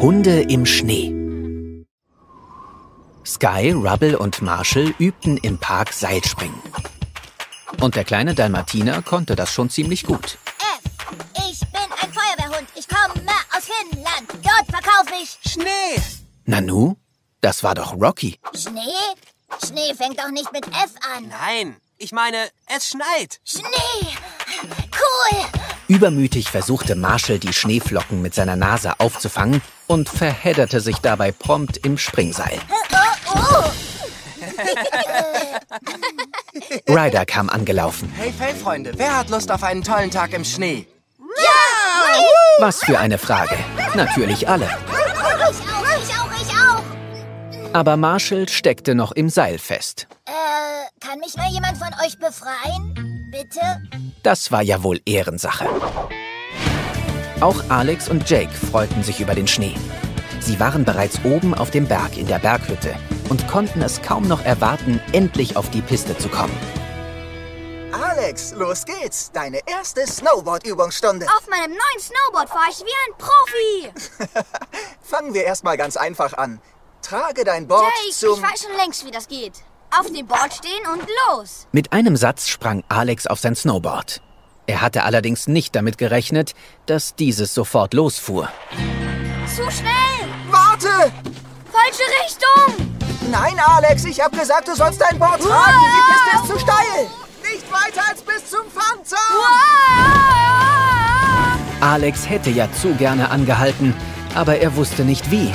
Hunde im Schnee. Sky, Rubble und Marshall übten im Park Seilspringen. Und der kleine Dalmatiner konnte das schon ziemlich gut. F. Ich bin ein Feuerwehrhund. Ich komme aus Finnland. Dort verkaufe ich Schnee! Nanu, das war doch Rocky. Schnee. Schnee fängt doch nicht mit F an. Nein, ich meine, es schneit. Schnee. Cool. Übermütig versuchte Marshall die Schneeflocken mit seiner Nase aufzufangen und verhedderte sich dabei prompt im Springseil. Oh, oh. Ryder kam angelaufen. Hey Fellfreunde, wer hat Lust auf einen tollen Tag im Schnee? Was für eine Frage. Natürlich alle. Ich auch, ich auch, ich auch. Aber Marshall steckte noch im Seil fest. Äh, kann mich mal jemand von euch befreien? Bitte? Das war ja wohl Ehrensache. Auch Alex und Jake freuten sich über den Schnee. Sie waren bereits oben auf dem Berg in der Berghütte und konnten es kaum noch erwarten, endlich auf die Piste zu kommen. Alex, los geht's. Deine erste Snowboard-Übungsstunde. Auf meinem neuen Snowboard fahre ich wie ein Profi. Fangen wir erstmal ganz einfach an. Trage dein Board Jake, zum... ich weiß schon längst, wie das geht. Auf dem Board stehen und los. Mit einem Satz sprang Alex auf sein Snowboard. Er hatte allerdings nicht damit gerechnet, dass dieses sofort losfuhr. Zu schnell. Warte! Falsche Richtung. Nein, Alex, ich hab gesagt, du sollst dein Board tragen. Die Piste ist zu steil. Nicht weiter als bis zum Pfandzaun. Alex hätte ja zu gerne angehalten, aber er wusste nicht wie.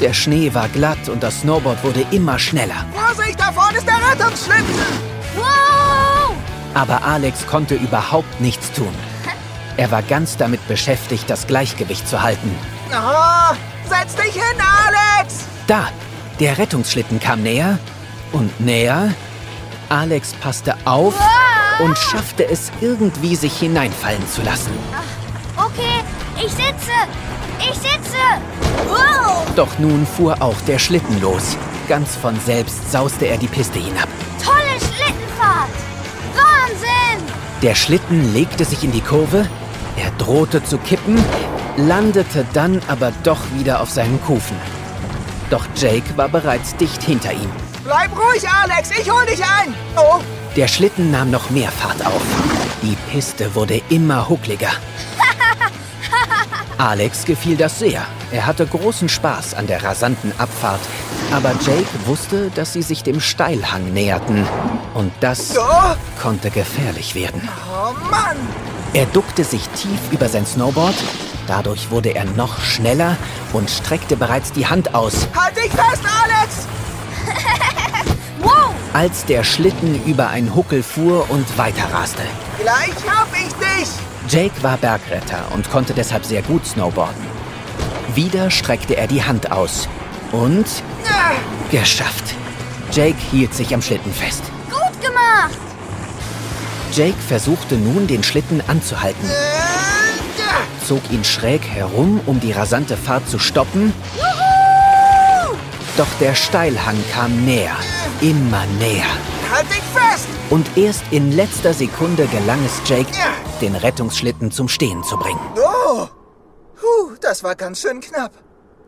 Der Schnee war glatt und das Snowboard wurde immer schneller. Vorsicht, da vorne ist der Rettungsschlitten. Wow. Aber Alex konnte überhaupt nichts tun. Er war ganz damit beschäftigt, das Gleichgewicht zu halten. Oh, setz dich hin, Alex. Da, der Rettungsschlitten kam näher und näher. Alex passte auf und schaffte es irgendwie, sich hineinfallen zu lassen. Okay, ich sitze. Ich sitze. Doch nun fuhr auch der Schlitten los. Ganz von selbst sauste er die Piste hinab. Tolle Schlittenfahrt. Wahnsinn. Der Schlitten legte sich in die Kurve, er drohte zu kippen, landete dann aber doch wieder auf seinen Kufen. Doch Jake war bereits dicht hinter ihm. Bleib ruhig, Alex. Ich hol dich ein. Oh, Der Schlitten nahm noch mehr Fahrt auf. Die Piste wurde immer huckliger. Alex gefiel das sehr. Er hatte großen Spaß an der rasanten Abfahrt. Aber Jake wusste, dass sie sich dem Steilhang näherten. Und das oh, konnte gefährlich werden. oh Mann. Er duckte sich tief über sein Snowboard. Dadurch wurde er noch schneller und streckte bereits die Hand aus, Halt dich fest, Alex. Wow. als der Schlitten über ein Huckel fuhr und weiterraste. Gleich hab ich dich. Jake war Bergretter und konnte deshalb sehr gut snowboarden. Wieder streckte er die Hand aus. Und geschafft. Jake hielt sich am Schlitten fest. Gut gemacht. Jake versuchte nun, den Schlitten anzuhalten, zog ihn schräg herum, um die rasante Fahrt zu stoppen. Doch der Steilhang kam näher, immer näher. Halt dich fest. Und erst in letzter Sekunde gelang es Jake, den Rettungsschlitten zum Stehen zu bringen. Oh. Puh, das war ganz schön knapp.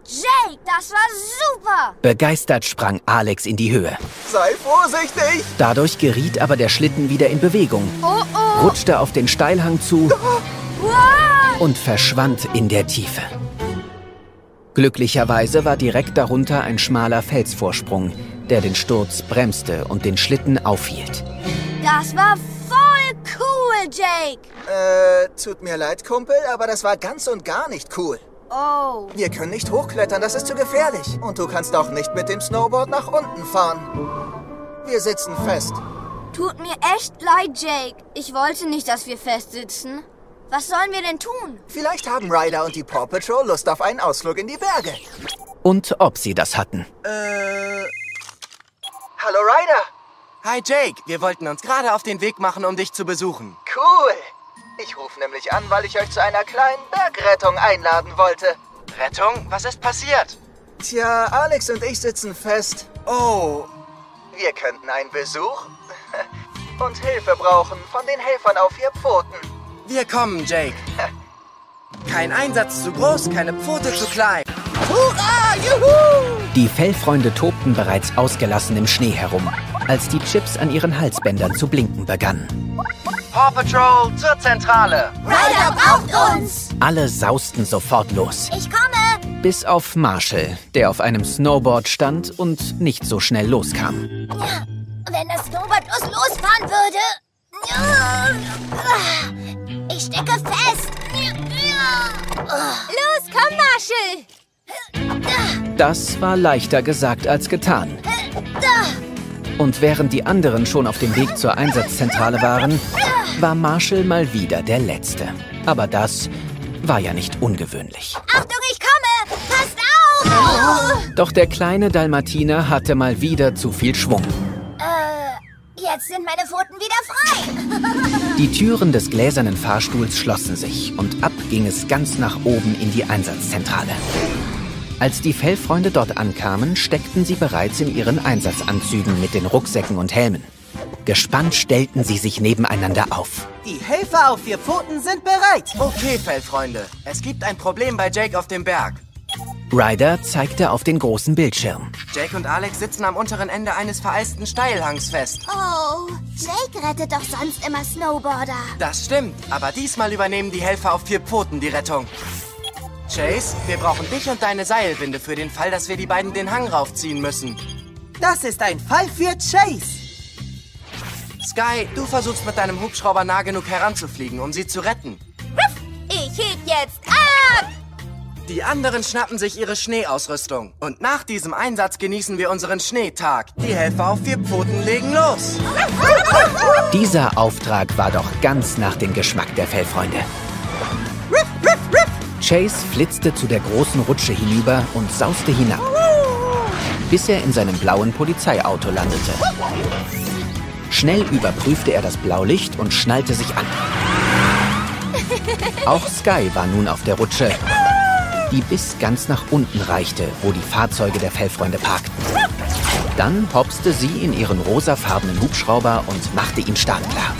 Jake, das war super. Begeistert sprang Alex in die Höhe. Sei vorsichtig. Dadurch geriet aber der Schlitten wieder in Bewegung, Oh oh. rutschte auf den Steilhang zu Wow. und verschwand in der Tiefe. Glücklicherweise war direkt darunter ein schmaler Felsvorsprung, der den Sturz bremste und den Schlitten aufhielt. Das war voll cool, Jake. Äh, tut mir leid, Kumpel, aber das war ganz und gar nicht cool. Oh. Wir können nicht hochklettern, das ist zu gefährlich. Und du kannst auch nicht mit dem Snowboard nach unten fahren. Wir sitzen fest. Tut mir echt leid, Jake. Ich wollte nicht, dass wir festsitzen. Was sollen wir denn tun? Vielleicht haben Ryder und die Paw Patrol Lust auf einen Ausflug in die Berge. Und ob sie das hatten. Äh. Hallo Ryder. Hi Jake, wir wollten uns gerade auf den Weg machen, um dich zu besuchen. Cool. Ich rufe nämlich an, weil ich euch zu einer kleinen Bergrettung einladen wollte. Rettung? Was ist passiert? Tja, Alex und ich sitzen fest. Oh, Wir könnten einen Besuch und Hilfe brauchen von den Helfern auf vier Pfoten. wir kommen, Jake. Kein Einsatz zu groß, keine Pfote zu klein. Hurra, juhu! Die Fellfreunde tobten bereits ausgelassen im Schnee herum, als die Chips an ihren Halsbändern zu blinken begannen. Paw Patrol zur Zentrale. Ryder braucht uns. Alle sausten sofort los. Ich komme. Bis auf Marshall, der auf einem Snowboard stand und nicht so schnell loskam. Wenn das Snowboard los losfahren würde. Ich stecke fest. Los, komm, Marshall! Das war leichter gesagt als getan. Und während die anderen schon auf dem Weg zur Einsatzzentrale waren, war Marshall mal wieder der Letzte. Aber das war ja nicht ungewöhnlich. Achtung, ich komme. Passt auf. Doch der kleine Dalmatiner hatte mal wieder zu viel Schwung. Äh, jetzt sind meine Pfoten wieder frei. Die Türen des gläsernen Fahrstuhls schlossen sich und ab ging es ganz nach oben in die Einsatzzentrale. Als die Fellfreunde dort ankamen, steckten sie bereits in ihren Einsatzanzügen mit den Rucksäcken und Helmen. Gespannt stellten sie sich nebeneinander auf. Die Helfer auf vier Pfoten sind bereit. Okay, Fellfreunde. Es gibt ein Problem bei Jake auf dem Berg. Ryder zeigte auf den großen Bildschirm. Jake und Alex sitzen am unteren Ende eines vereisten Steilhangs fest. Oh, Jake rettet doch sonst immer Snowboarder. Das stimmt, aber diesmal übernehmen die Helfer auf vier Pfoten die Rettung. Chase, wir brauchen dich und deine Seilwinde für den Fall, dass wir die beiden den Hang raufziehen müssen. Das ist ein Fall für Chase. Sky, du versuchst mit deinem Hubschrauber nah genug heranzufliegen, um sie zu retten. Ich heb jetzt ab! Die anderen schnappen sich ihre Schneeausrüstung. Und nach diesem Einsatz genießen wir unseren Schneetag. Die Helfer auf vier Pfoten legen los. Dieser Auftrag war doch ganz nach dem Geschmack der Fellfreunde. Chase flitzte zu der großen Rutsche hinüber und sauste hinab, bis er in seinem blauen Polizeiauto landete. Schnell überprüfte er das Blaulicht und schnallte sich an. Auch Sky war nun auf der Rutsche, die bis ganz nach unten reichte, wo die Fahrzeuge der Fellfreunde parkten. Dann hopste sie in ihren rosafarbenen Hubschrauber und machte ihn startklar.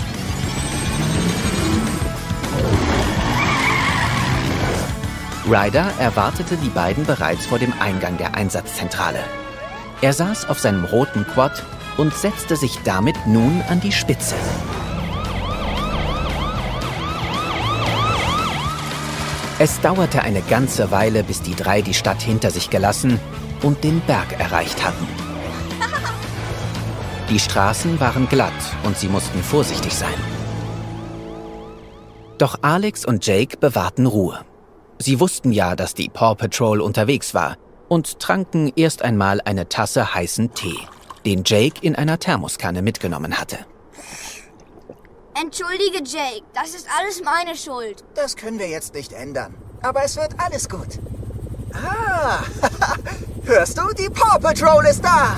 Ryder erwartete die beiden bereits vor dem Eingang der Einsatzzentrale. Er saß auf seinem roten Quad und setzte sich damit nun an die Spitze. Es dauerte eine ganze Weile, bis die drei die Stadt hinter sich gelassen und den Berg erreicht hatten. Die Straßen waren glatt und sie mussten vorsichtig sein. Doch Alex und Jake bewahrten Ruhe. Sie wussten ja, dass die Paw Patrol unterwegs war und tranken erst einmal eine Tasse heißen Tee, den Jake in einer Thermoskanne mitgenommen hatte. Entschuldige, Jake, das ist alles meine Schuld. Das können wir jetzt nicht ändern. Aber es wird alles gut. Ah, hörst du? Die Paw Patrol ist da.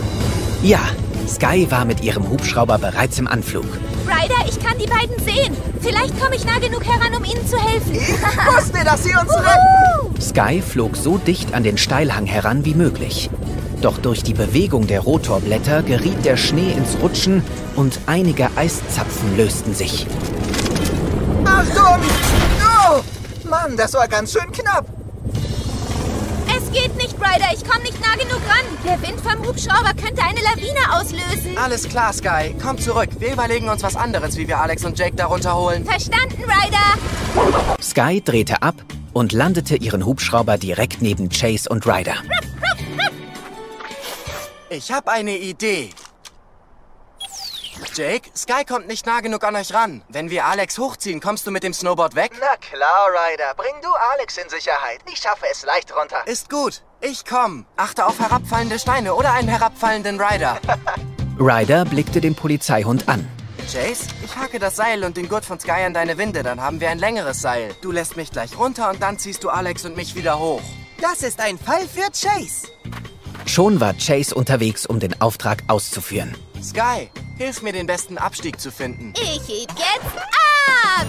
Ja, Sky war mit ihrem Hubschrauber bereits im Anflug. Ryder, ich kann die beiden sehen. Vielleicht komme ich nah genug heran, um ihnen zu helfen. Ich wusste, dass sie uns retten. Sky flog so dicht an den Steilhang heran wie möglich. Doch durch die Bewegung der Rotorblätter geriet der Schnee ins Rutschen und einige Eiszapfen lösten sich. Achtung! Oh, Mann, das war ganz schön knapp. Es geht nicht, Ryder. Ich komme nicht nah genug ran. Der Wind vom Hubschrauber könnte eine Lawine auslösen. Alles klar, Sky. Komm zurück. Wir überlegen uns was anderes, wie wir Alex und Jake darunter holen. Verstanden, Ryder. Sky drehte ab und landete ihren Hubschrauber direkt neben Chase und Ryder. Ich habe eine Idee. Jake, Sky kommt nicht nah genug an euch ran. Wenn wir Alex hochziehen, kommst du mit dem Snowboard weg? Na klar, Ryder. Bring du Alex in Sicherheit. Ich schaffe es leicht runter. Ist gut. Ich komm. Achte auf herabfallende Steine oder einen herabfallenden Rider. Ryder blickte den Polizeihund an. Chase, ich hacke das Seil und den Gurt von Sky an deine Winde, dann haben wir ein längeres Seil. Du lässt mich gleich runter und dann ziehst du Alex und mich wieder hoch. Das ist ein Fall für Chase. Schon war Chase unterwegs, um den Auftrag auszuführen. Sky, hilf mir den besten Abstieg zu finden. Ich heb jetzt ab.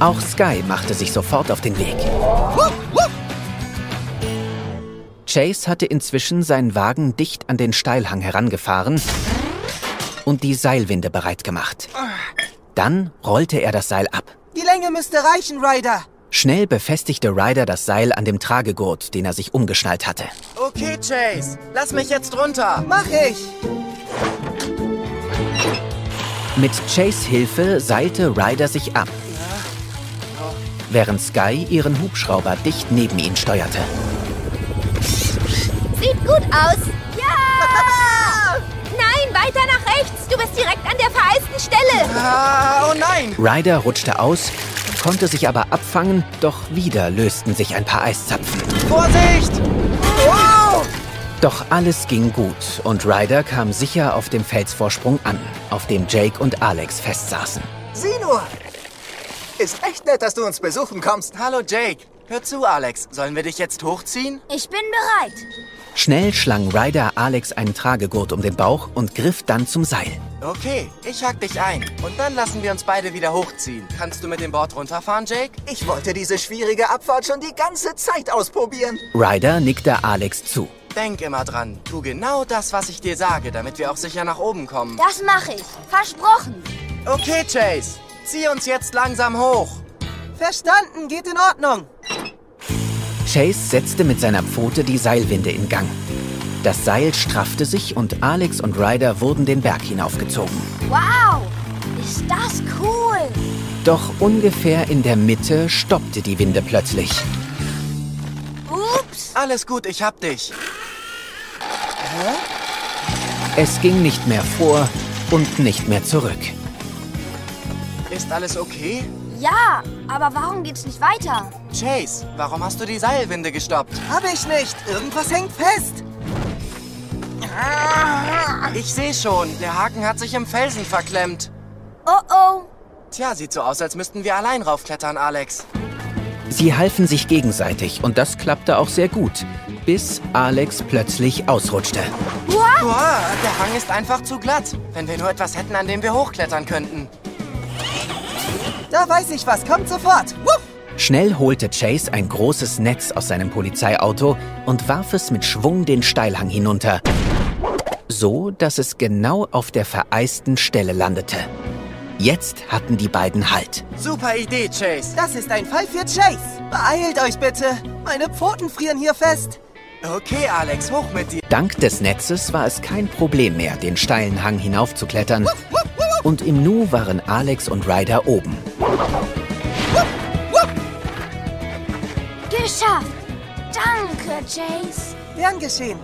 Auch Sky machte sich sofort auf den Weg. Chase hatte inzwischen seinen Wagen dicht an den Steilhang herangefahren und die Seilwinde bereit gemacht. Dann rollte er das Seil ab. Die Länge müsste reichen, Ryder. Schnell befestigte Ryder das Seil an dem Tragegurt, den er sich umgeschnallt hatte. Okay, Chase, lass mich jetzt runter. Mach ich! Mit Chase Hilfe seilte Ryder sich ab, während Sky ihren Hubschrauber dicht neben ihn steuerte. Sieht gut aus. Ja! Nein, weiter nach rechts. Du bist direkt an der vereisten Stelle. Ah, oh nein! Ryder rutschte aus, konnte sich aber abfangen, doch wieder lösten sich ein paar Eiszapfen. Vorsicht! Wow! Doch alles ging gut und Ryder kam sicher auf dem Felsvorsprung an, auf dem Jake und Alex festsaßen. Sieh nur! Ist echt nett, dass du uns besuchen kommst. Hallo, Jake. Hör zu, Alex. Sollen wir dich jetzt hochziehen? Ich bin bereit. Schnell schlang Ryder Alex einen Tragegurt um den Bauch und griff dann zum Seil. Okay, ich hack dich ein. Und dann lassen wir uns beide wieder hochziehen. Kannst du mit dem Board runterfahren, Jake? Ich wollte diese schwierige Abfahrt schon die ganze Zeit ausprobieren. Ryder nickte Alex zu. Denk immer dran. Tu genau das, was ich dir sage, damit wir auch sicher nach oben kommen. Das mache ich. Versprochen. Okay, Chase. Zieh uns jetzt langsam hoch. Verstanden, geht in Ordnung. Chase setzte mit seiner Pfote die Seilwinde in Gang. Das Seil straffte sich und Alex und Ryder wurden den Berg hinaufgezogen. Wow. Ist das cool. Doch ungefähr in der Mitte stoppte die Winde plötzlich. Ups. Alles gut, ich hab dich. Es ging nicht mehr vor und nicht mehr zurück. Ist alles okay? Ja, aber warum geht's nicht weiter? Chase, warum hast du die Seilwinde gestoppt? Hab ich nicht. Irgendwas hängt fest. Ich sehe schon, der Haken hat sich im Felsen verklemmt. Oh oh. Tja, sieht so aus, als müssten wir allein raufklettern, Alex. Sie halfen sich gegenseitig und das klappte auch sehr gut, bis Alex plötzlich ausrutschte. Boah, der Hang ist einfach zu glatt. Wenn wir nur etwas hätten, an dem wir hochklettern könnten. Da weiß ich was. Kommt sofort. Wupp. Schnell holte Chase ein großes Netz aus seinem Polizeiauto und warf es mit Schwung den Steilhang hinunter. So, dass es genau auf der vereisten Stelle landete. Jetzt hatten die beiden Halt. Super Idee, Chase. Das ist ein Fall für Chase. Beeilt euch bitte. Meine Pfoten frieren hier fest. Okay, Alex, hoch mit dir. Dank des Netzes war es kein Problem mehr, den steilen Hang hinaufzuklettern. Und im Nu waren Alex und Ryder oben. Geschafft. Danke, Chase. Gern geschehen.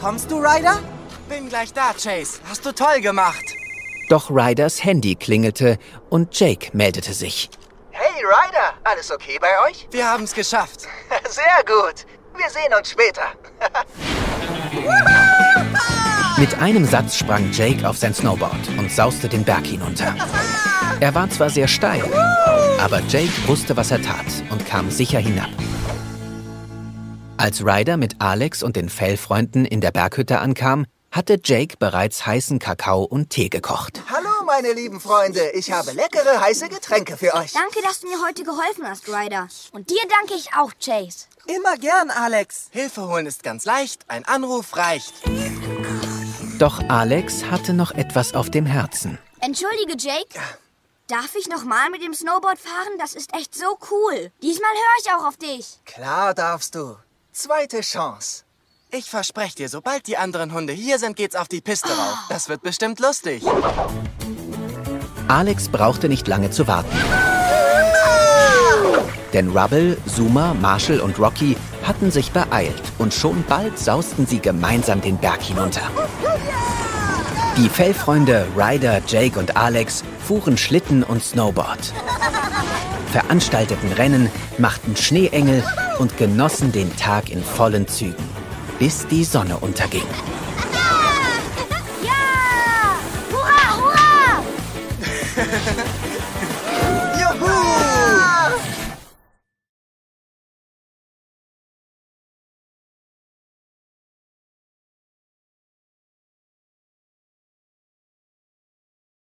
Kommst du, Ryder? Bin gleich da, Chase. Hast du toll gemacht. Doch Ryders Handy klingelte und Jake meldete sich. Hey, Ryder. Alles okay bei euch? Wir haben's geschafft. Sehr gut. Wir sehen uns später. Mit einem Satz sprang Jake auf sein Snowboard und sauste den Berg hinunter. Er war zwar sehr steil, aber Jake wusste, was er tat und kam sicher hinab. Als Ryder mit Alex und den Fellfreunden in der Berghütte ankam, hatte Jake bereits heißen Kakao und Tee gekocht. Hallo, meine lieben Freunde. Ich habe leckere, heiße Getränke für euch. Danke, dass du mir heute geholfen hast, Ryder. Und dir danke ich auch, Chase. Immer gern, Alex. Hilfe holen ist ganz leicht. Ein Anruf reicht. Doch Alex hatte noch etwas auf dem Herzen. Entschuldige, Jake. Darf ich noch mal mit dem Snowboard fahren? Das ist echt so cool. Diesmal höre ich auch auf dich. Klar darfst du. Zweite Chance. Ich verspreche dir, sobald die anderen Hunde hier sind, geht's auf die Piste rauf. Das wird bestimmt lustig. Alex brauchte nicht lange zu warten. Denn Rubble, Zuma, Marshall und Rocky hatten sich beeilt und schon bald sausten sie gemeinsam den Berg hinunter. Die Fellfreunde Ryder, Jake und Alex fuhren Schlitten und Snowboard, veranstalteten Rennen, machten Schneeengel und genossen den Tag in vollen Zügen, bis die Sonne unterging. Ja! Hurra, hurra!